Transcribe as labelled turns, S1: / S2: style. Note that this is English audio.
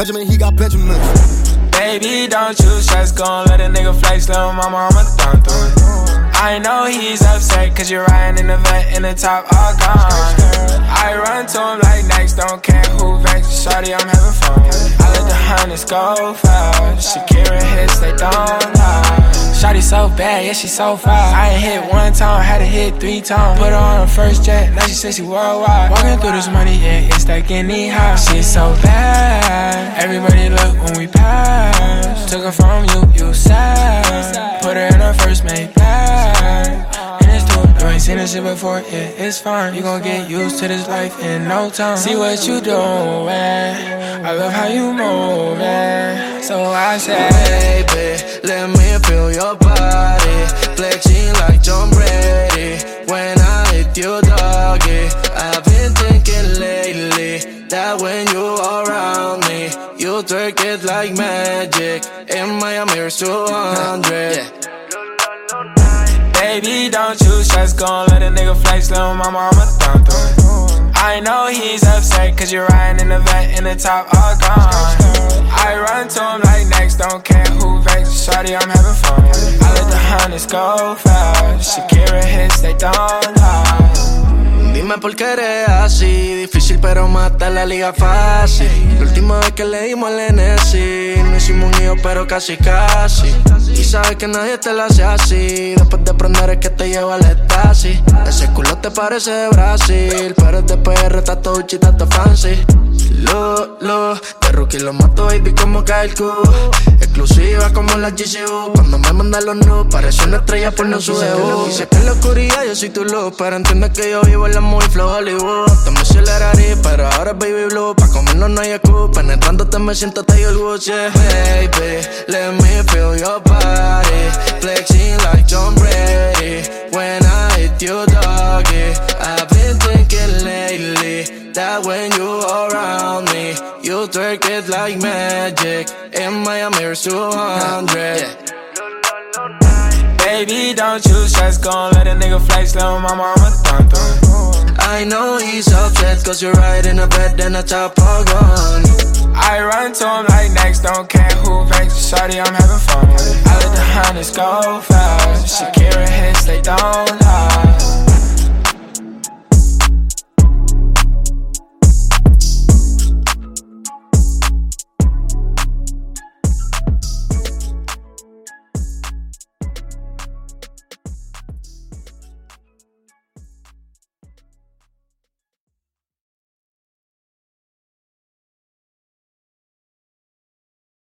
S1: Benjamin, he got Benjamin.
S2: Baby, don't you stress, gon' let a nigga flex, little mama, I'ma thumb through it. I know he's upset, cause you're riding in the vent in the top, all gone. I run to him like next, don't care who vex, shawty, I'm having fun. I let the hunters go fast, Shakira hits, they don't lie. Shawty so bad, yeah, she so fast. I ain't hit one time, had to hit three times. Put her on her first jet, now she says she worldwide. Walking through this money, yeah, it's like any high. She's so bad, everybody look when we pass. Took her from you, this shit before, yeah, it's fine. You gon' get used to this life in no time. See what you doing, I love how you moving. So I say,
S3: baby, let me feel your body. Flexing like Tom Brady. When I hit you, doggy. I've been thinking lately that when you're around me, you twerk it like magic. In Miami, it's 200.
S2: Baby, don't you stress, gon' let a nigga flex, little mama, through it. I know he's upset, cause you're riding in the vent in the top, all gone. I run to him like next, don't care who vex, shawty, I'm having fun. I let the hunters go fast, Shakira hits, they don't.
S3: Dime por qué eres así, difícil pero mata la liga fácil. La última vez que le dimos al NSI, no hicimos un hijo pero casi casi. Y sabes que nadie te la hace así, después de aprender es que te lleva al estasis. Ese culo te parece de Brasil, pero es de PR, está todo chita, fancy. Lo, lo, de rookie lo mato, baby, como cubo. Exclusiva como la GCU. Cuando me mandan los nudes, parece una estrella por no su debut. Que en la oscuridad yo soy tu luz, pero entiende que yo vivo en la muy flow Hollywood. Te me acelerarí, pero ahora es baby blue. Pa' comernos no hay excusa. Penetrándote me siento Taylor Woods, yeah. Baby, let me feel your body. Flexing like Tom Brady. When I hit you, doggy. I've been thinking lately that when you're around me, you twerk it like magic. In Miami, it's 200.
S2: Baby, don't you stress, gon' let a nigga flex, little mama, through.
S3: I know he's upset, cause you're right in the bed and a top all gone.
S2: I run to him like next, don't care who vex, shawty, I'm having fun. I let the hunters go fast, Shakira hits, they don't lie.